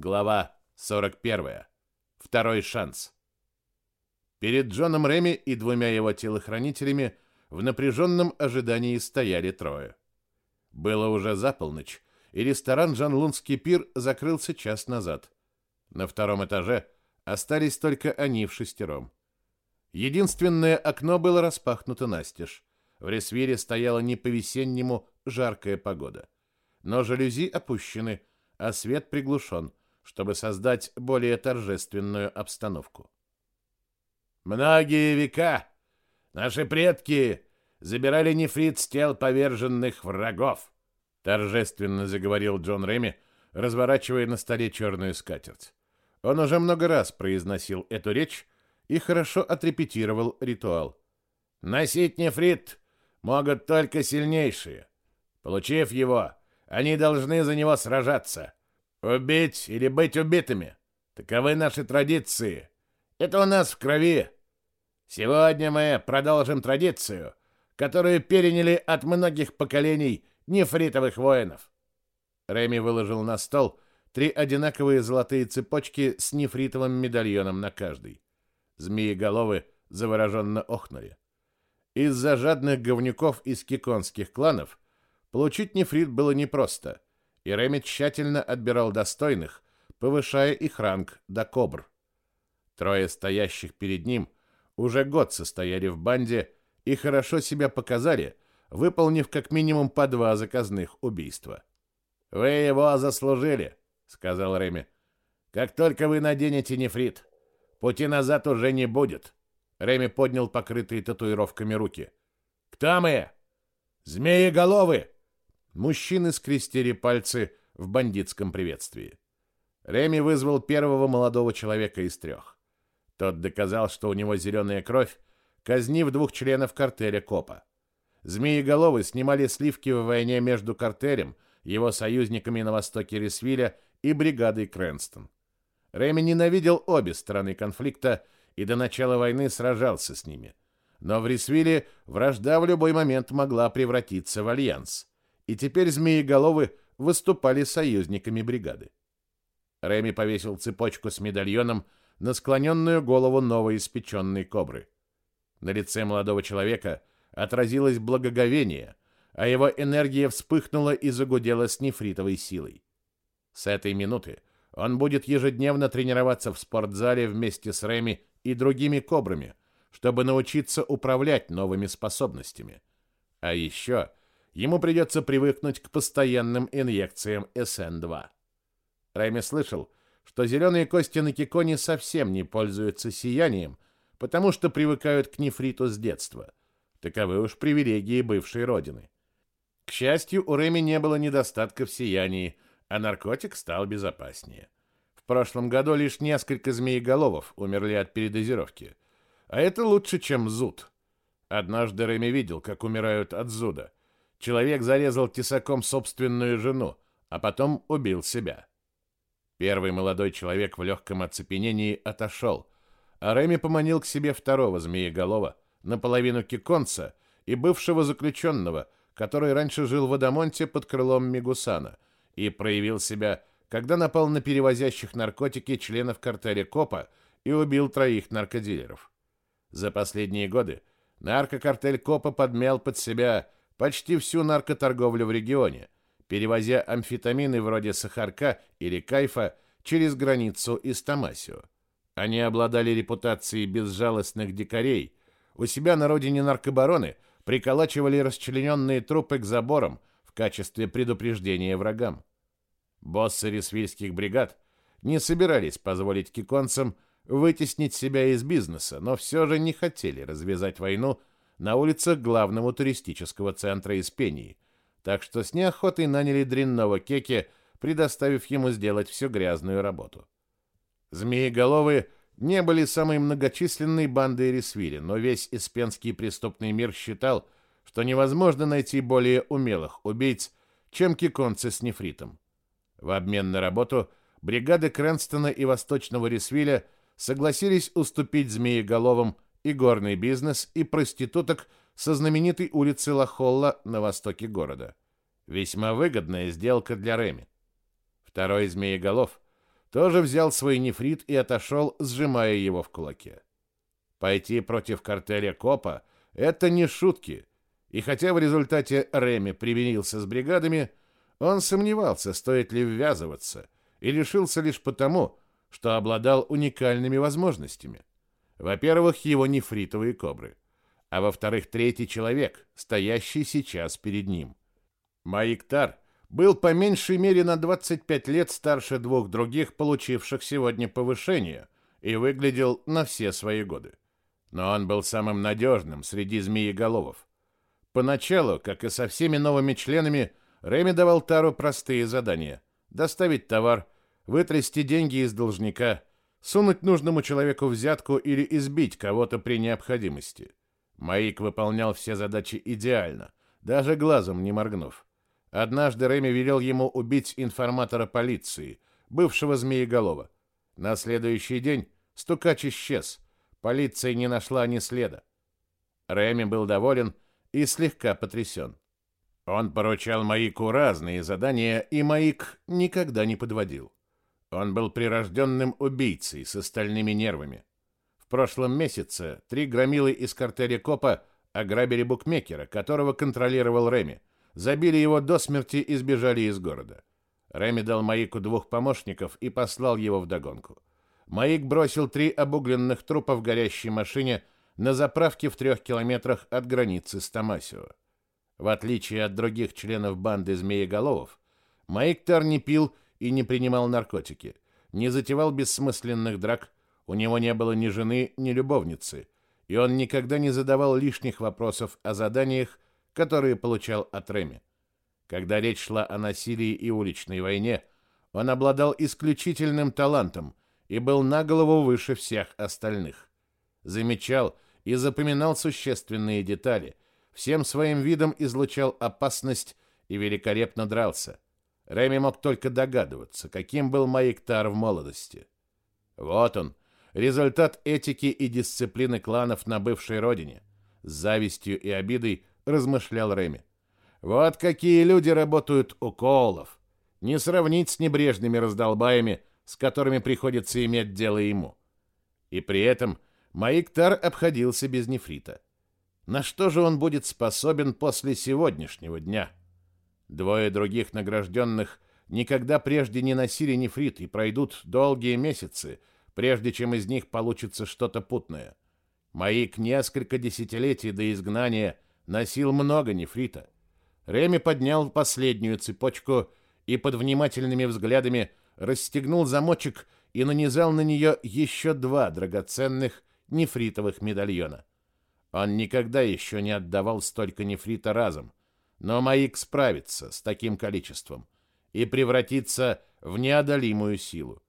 Глава 41. Второй шанс. Перед Джоном Реми и двумя его телохранителями в напряженном ожидании стояли трое. Было уже за полночь, и ресторан «Жан-Лунский пир» закрылся час назад. На втором этаже остались только они в шестером. Единственное окно было распахнуто настежь. В Ресвире стояла не по-весеннему жаркая погода. Но жалюзи опущены, а свет приглушен – чтобы создать более торжественную обстановку. Многие века наши предки забирали нефрит с тел поверженных врагов, торжественно заговорил Джон Реми, разворачивая на столе черную скатерть. Он уже много раз произносил эту речь и хорошо отрепетировал ритуал. Носить нефрит могут только сильнейшие. Получив его, они должны за него сражаться. Убить или быть убитыми. Таковы наши традиции. Это у нас в крови. Сегодня мы продолжим традицию, которую переняли от многих поколений нефритовых воинов. Реми выложил на стол три одинаковые золотые цепочки с нефритовым медальоном на каждой. Змеи-головы завороженно охнули. Из-за жадных говнюков из киконских кланов получить нефрит было непросто — и Реми тщательно отбирал достойных, повышая их ранг до кобр. Трое стоящих перед ним уже год состояли в банде и хорошо себя показали, выполнив как минимум по два заказных убийства. «Вы его заслужили», — сказал Реми. «Как только вы наденете нефрит, пути назад уже не будет». Реми поднял покрытые татуировками руки. «Кто мы?» «Змеи-головы!» Мужчины скрестили пальцы в бандитском приветствии. Реми вызвал первого молодого человека из трех. Тот доказал, что у него зеленая кровь, казнив двух членов картеля Копа. Змееголовы снимали сливки в войне между картелем, его союзниками на востоке Ресвиля и бригадой Крэнстон. Реми ненавидел обе стороны конфликта и до начала войны сражался с ними. Но в Ресвиле вражда в любой момент могла превратиться в альянс и теперь змееголовы выступали союзниками бригады. Реми повесил цепочку с медальоном на склоненную голову новоиспеченной кобры. На лице молодого человека отразилось благоговение, а его энергия вспыхнула и загудела с нефритовой силой. С этой минуты он будет ежедневно тренироваться в спортзале вместе с Реми и другими кобрами, чтобы научиться управлять новыми способностями. А еще ему придется привыкнуть к постоянным инъекциям СН-2. Рэми слышал, что зеленые кости на Киконе совсем не пользуются сиянием, потому что привыкают к нефриту с детства. Таковы уж привилегии бывшей родины. К счастью, у Рэми не было недостатка в сиянии, а наркотик стал безопаснее. В прошлом году лишь несколько змееголовов умерли от передозировки. А это лучше, чем зуд. Однажды Рэми видел, как умирают от зуда – Человек зарезал тесаком собственную жену, а потом убил себя. Первый молодой человек в легком оцепенении отошел, а Реми поманил к себе второго змееголова, наполовину киконца и бывшего заключенного, который раньше жил в Адамонте под крылом Мигусана и проявил себя, когда напал на перевозящих наркотики членов картеля Копа и убил троих наркодилеров. За последние годы наркокартель Копа подмял под себя почти всю наркоторговлю в регионе, перевозя амфетамины вроде сахарка или кайфа через границу из Тамасио. Они обладали репутацией безжалостных дикарей. У себя на родине наркобароны приколачивали расчлененные трупы к заборам в качестве предупреждения врагам. Боссы ресвильских бригад не собирались позволить киконцам вытеснить себя из бизнеса, но все же не хотели развязать войну на улицах главного туристического центра Испении, так что с неохотой наняли дрянного кеки, предоставив ему сделать всю грязную работу. Змееголовы не были самой многочисленной бандой Ресвири, но весь испенский преступный мир считал, что невозможно найти более умелых убийц, чем киконцы с нефритом. В обмен на работу бригады Крэнстона и Восточного Ресвиля согласились уступить змееголовым и горный бизнес, и проституток со знаменитой улицы Лахолла на востоке города. Весьма выгодная сделка для Реми. Второй змееголов тоже взял свой нефрит и отошел, сжимая его в кулаке. Пойти против картеля Копа — это не шутки, и хотя в результате Реми примирился с бригадами, он сомневался, стоит ли ввязываться, и решился лишь потому, что обладал уникальными возможностями. Во-первых, его нефритовые кобры, а во-вторых, третий человек, стоящий сейчас перед ним. Маиктар был по меньшей мере на 25 лет старше двух других, получивших сегодня повышение, и выглядел на все свои годы. Но он был самым надежным среди змееголовов. Поначалу, как и со всеми новыми членами, Реми давал Тару простые задания. Доставить товар, вытрясти деньги из должника, сунуть нужному человеку взятку или избить кого-то при необходимости. Маик выполнял все задачи идеально, даже глазом не моргнув. Однажды Реми велел ему убить информатора полиции, бывшего Змееголова. На следующий день стукач исчез. Полиция не нашла ни следа. Реми был доволен и слегка потрясен. Он поручал Маику разные задания, и Маик никогда не подводил. Он был прирожденным убийцей с остальными нервами. В прошлом месяце три громилы из картеля Копа ограбили букмекера, которого контролировал Реми, забили его до смерти и сбежали из города. Реми дал Маику двух помощников и послал его вдогонку. Маик бросил три обугленных трупа в горящей машине на заправке в трех километрах от границы с Томасио. В отличие от других членов банды змееголовов, Маик Тар не пил и не принимал наркотики, не затевал бессмысленных драк, у него не было ни жены, ни любовницы, и он никогда не задавал лишних вопросов о заданиях, которые получал от Реми. Когда речь шла о насилии и уличной войне, он обладал исключительным талантом и был на голову выше всех остальных. Замечал и запоминал существенные детали, всем своим видом излучал опасность и великолепно дрался. Реми мог только догадываться, каким был Маиктар в молодости. Вот он, результат этики и дисциплины кланов на бывшей родине. С завистью и обидой размышлял Реми. Вот какие люди работают у Коулов. Не сравнить с небрежными раздолбаями, с которыми приходится иметь дело ему. И при этом Маиктар обходился без нефрита. На что же он будет способен после сегодняшнего дня? Двое других награжденных никогда прежде не носили нефрит и пройдут долгие месяцы, прежде чем из них получится что-то путное. Маик несколько десятилетий до изгнания – носил много нефрита. Реми поднял последнюю цепочку и под внимательными взглядами расстегнул замочек и нанизал на нее еще два драгоценных нефритовых медальона. Он никогда еще не отдавал столько нефрита разом, но Маик справится с таким количеством и превратится в неодолимую силу.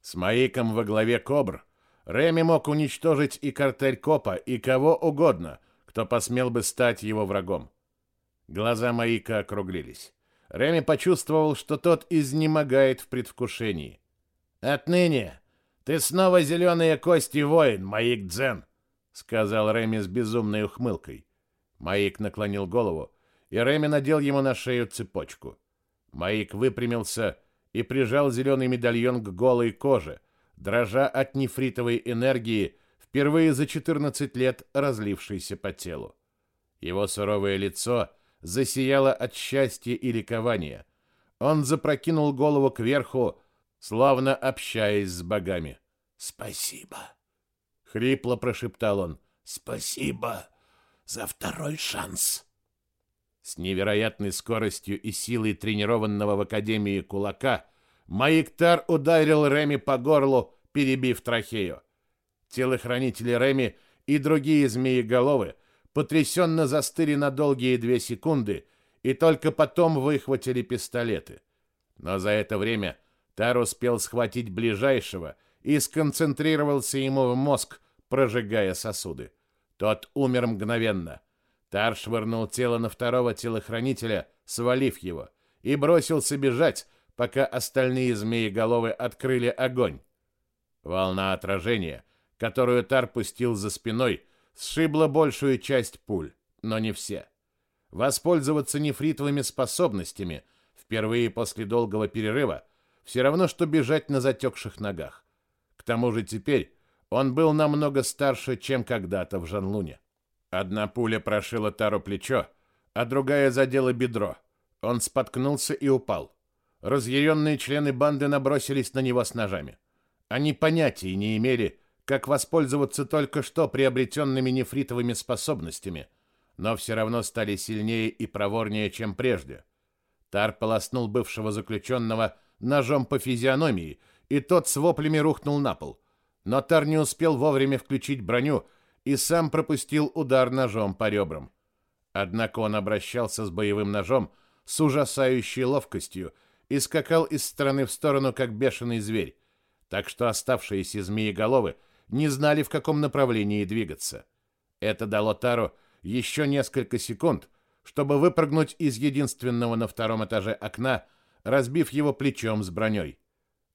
С Маиком во главе Кобр Реми мог уничтожить и картель Копа, и кого угодно, кто посмел бы стать его врагом. Глаза Маика округлились. Реми почувствовал, что тот изнемогает в предвкушении. «Отныне ты снова зеленые кости воин, Маик Дзен», — сказал Реми с безумной ухмылкой. Маик наклонил голову, и Реми надел ему на шею цепочку. Маик выпрямился и прижал зеленый медальон к голой коже, дрожа от нефритовой энергии, впервые за 14 лет разлившийся по телу. Его суровое лицо засияло от счастья и ликования. Он запрокинул голову кверху, словно общаясь с богами. «Спасибо!» — хрипло прошептал он. «Спасибо за второй шанс!» С невероятной скоростью и силой тренированного в Академии кулака Маиктар ударил Реми по горлу, перебив трахею. Телохранители Реми и другие змееголовы потрясенно застыли на долгие две секунды и только потом выхватили пистолеты. Но за это время Тар успел схватить ближайшего и сконцентрировался ему в мозг, прожигая сосуды. Тот умер мгновенно. Тар швырнул тело на второго телохранителя, свалив его, и бросился бежать, пока остальные змееголовы открыли огонь. Волна отражения которую Тар пустил за спиной, сшибла большую часть пуль, но не все. Воспользоваться нефритовыми способностями впервые после долгого перерыва Все равно, что бежать на затекших ногах. К тому же теперь он был намного старше, чем когда-то в Жанлуне. Одна пуля прошила Тару плечо, а другая задела бедро. Он споткнулся и упал. Разъяренные члены банды набросились на него с ножами. Они понятия не имели, как воспользоваться только что приобретенными нефритовыми способностями, но все равно стали сильнее и проворнее, чем прежде. Тар полоснул бывшего заключенного ножом по физиономии, и тот с воплями рухнул на пол. Но Тар не успел вовремя включить броню и сам пропустил удар ножом по ребрам. Однако он обращался с боевым ножом с ужасающей ловкостью и скакал из стороны в сторону, как бешеный зверь, так что оставшиеся змееголовы не знали, в каком направлении двигаться. Это дало Тару еще несколько секунд, чтобы выпрыгнуть из единственного на втором этаже окна, разбив его плечом с броней.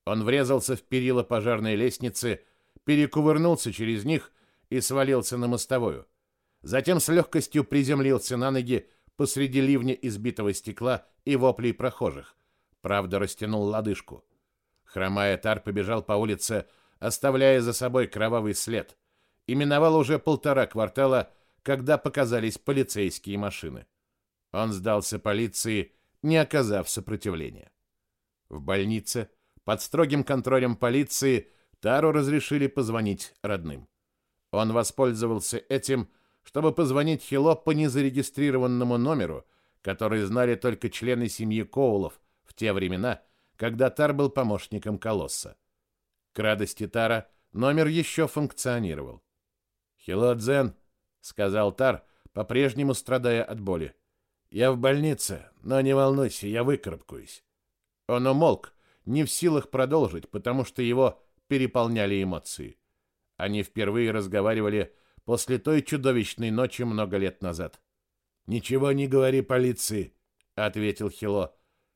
Он врезался в перила пожарной лестницы, перекувырнулся через них и свалился на мостовую. Затем с легкостью приземлился на ноги посреди ливня избитого стекла и воплей прохожих. Правда, растянул лодыжку. Хромая, Тар побежал по улице, оставляя за собой кровавый след. И миновал уже полтора квартала, когда показались полицейские машины. Он сдался полиции, не оказав сопротивления. В больнице, под строгим контролем полиции, Тару разрешили позвонить родным. Он воспользовался этим, чтобы позвонить Хило по незарегистрированному номеру, который знали только члены семьи Коулов в те времена, когда Тар был помощником Колосса. К радости Тара номер еще функционировал. «Хило Дзен», — сказал Тар, по-прежнему страдая от боли. Я в больнице, но не волнуйся, я выкарабкаюсь. Он умолк, не в силах продолжить, потому что его переполняли эмоции. Они впервые разговаривали после той чудовищной ночи много лет назад. «Ничего не говори полиции», — ответил Хило.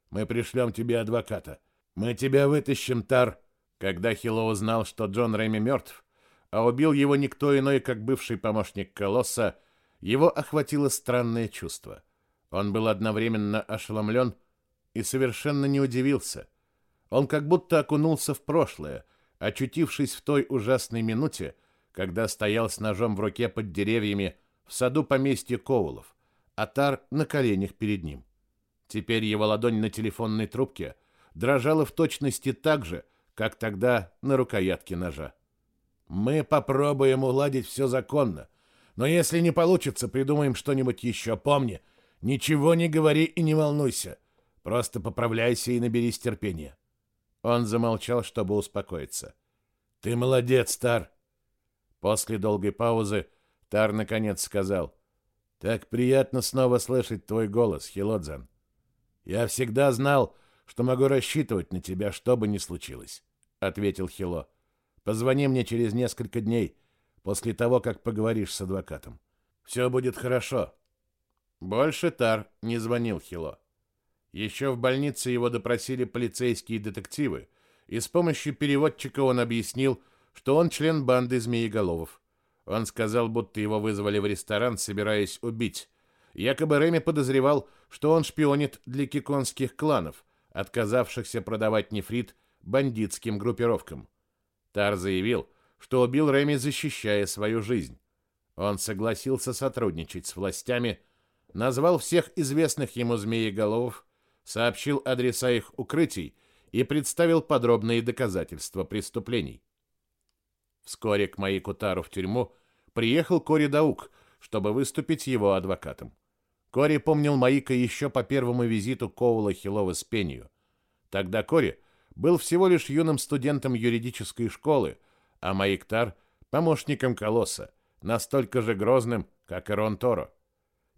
«Мы пришлем тебе адвоката. Мы тебя вытащим, Тар». Когда Хило узнал, что Джон Рэми мертв, а убил его никто иной, как бывший помощник Колосса, его охватило странное чувство. Он был одновременно ошеломлен и совершенно не удивился. Он как будто окунулся в прошлое, очутившись в той ужасной минуте, когда стоял с ножом в руке под деревьями в саду поместья Коулов, а Тар на коленях перед ним. Теперь его ладонь на телефонной трубке дрожала в точности так же, как тогда на рукоятке ножа. «Мы попробуем уладить все законно, но если не получится, придумаем что-нибудь еще. Помни, — Ничего не говори и не волнуйся. Просто поправляйся и наберись терпения. Он замолчал, чтобы успокоиться. Ты молодец, Тар. После долгой паузы Тар наконец сказал: "Так приятно снова слышать твой голос, Хилодзан. Я всегда знал, что могу рассчитывать на тебя, что бы ни случилось", ответил Хило. "Позвони мне через несколько дней после того, как поговоришь с адвокатом. Все будет хорошо. Больше Тар не звонил Хило. Еще в больнице его допросили полицейские детективы, и с помощью переводчика он объяснил, что он член банды Змееголовов. Он сказал, будто его вызвали в ресторан, собираясь убить. Якобы Реми подозревал, что он шпионит для киконских кланов, отказавшихся продавать нефрит бандитским группировкам. Тар заявил, что убил Реми, защищая свою жизнь. Он согласился сотрудничать с властями, назвал всех известных ему змееголовов, сообщил адреса их укрытий и представил подробные доказательства преступлений. Вскоре к моей Кутару в тюрьму приехал Кори Даук, чтобы выступить его адвокатом. Кори помнил Маика еще по первому визиту Коула Хилова с Пенью. Тогда Кори был всего лишь юным студентом юридической школы, а Маиктар — помощником Колосса, настолько же грозным, как и Рон Торо.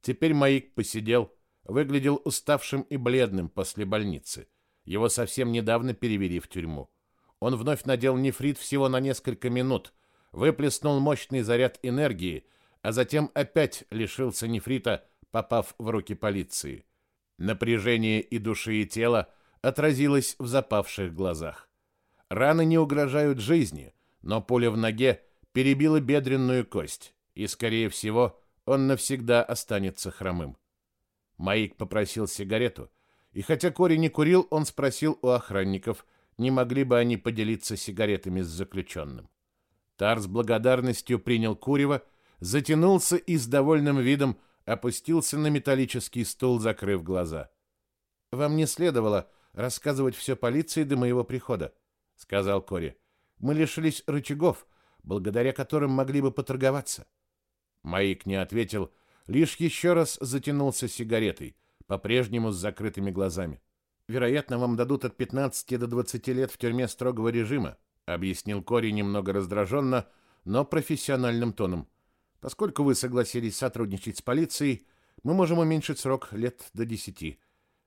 Теперь Маик посидел, выглядел уставшим и бледным после больницы. Его совсем недавно перевели в тюрьму. Он вновь надел нефрит всего на несколько минут, выплеснул мощный заряд энергии, а затем опять лишился нефрита, попав в руки полиции. Напряжение и души, и тела отразилось в запавших глазах. Раны не угрожают жизни, но пуля в ноге перебила бедренную кость, и, скорее всего, он навсегда останется хромым. Маик попросил сигарету, и хотя Кори не курил, он спросил у охранников, не могли бы они поделиться сигаретами с заключенным. Тар с благодарностью принял курево, затянулся и с довольным видом опустился на металлический стул, закрыв глаза. «Вам не следовало рассказывать все полиции до моего прихода», — сказал Кори. «Мы лишились рычагов, благодаря которым могли бы поторговаться». Маик не ответил, лишь еще раз затянулся сигаретой, по-прежнему с закрытыми глазами. «Вероятно, вам дадут от 15 до 20 лет в тюрьме строгого режима», объяснил Кори немного раздраженно, но профессиональным тоном. «Поскольку вы согласились сотрудничать с полицией, мы можем уменьшить срок лет до 10.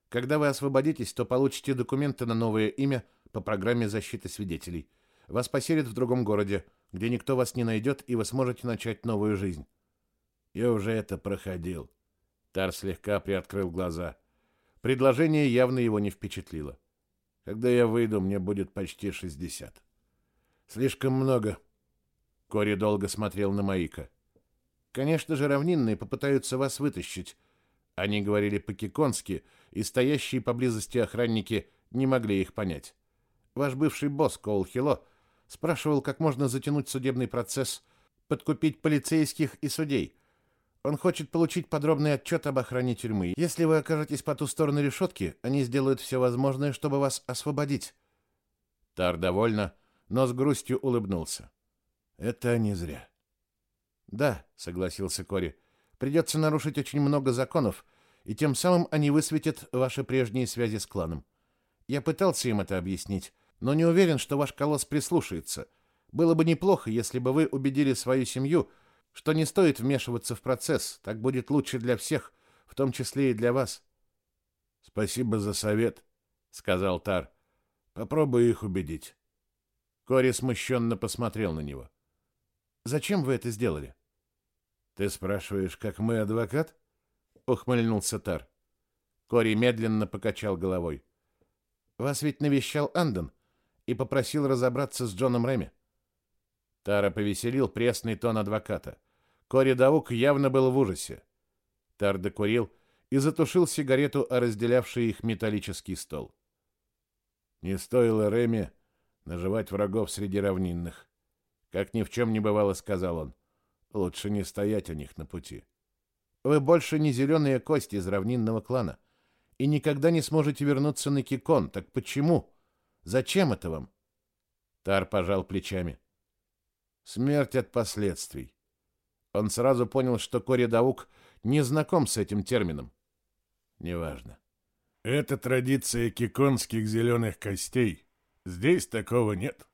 Когда вы освободитесь, то получите документы на новое имя по программе защиты свидетелей. Вас поселят в другом городе, где никто вас не найдет, и вы сможете начать новую жизнь. Я уже это проходил. Тар слегка приоткрыл глаза. Предложение явно его не впечатлило. Когда я выйду, мне будет почти шестьдесят. Слишком много. Кори долго смотрел на Маика. Конечно же, равнинные попытаются вас вытащить. Они говорили по-киконски, и стоящие поблизости охранники не могли их понять. Ваш бывший босс Коул Хило спрашивал, как можно затянуть судебный процесс, подкупить полицейских и судей, он хочет получить подробный отчет об охране тюрьмы. Если вы окажетесь по ту сторону решетки, они сделают все возможное, чтобы вас освободить. Тар довольно, но с грустью улыбнулся. Это не зря. Да, согласился Кори. Придется нарушить очень много законов, и тем самым они высветят ваши прежние связи с кланом. Я пытался им это объяснить, но не уверен, что ваш колосс прислушается. Было бы неплохо, если бы вы убедили свою семью, что не стоит вмешиваться в процесс, так будет лучше для всех, в том числе и для вас. Спасибо за совет, сказал Тар. Попробую их убедить. Кори смущенно посмотрел на него. Зачем вы это сделали? Ты спрашиваешь, как мой адвокат? ухмыльнулся Тар. Кори медленно покачал головой. Вас ведь навещал Андон и попросил разобраться с Джоном Реми. Тара повеселил пресный тон адвоката. Кори Даук явно был в ужасе. Тар докурил и затушил сигарету о разделявший их металлический стол. Не стоило Реми наживать врагов среди равнинных. Как ни в чем не бывало, сказал он. Лучше не стоять у них на пути. Вы больше не зеленые кости из равнинного клана и никогда не сможете вернуться на Кикон. Так почему? Зачем это вам? Тар пожал плечами. Смерть от последствий. Он сразу понял, что Кори Даук не знаком с этим термином. Неважно. Это традиция киконских зеленых костей. Здесь такого нет.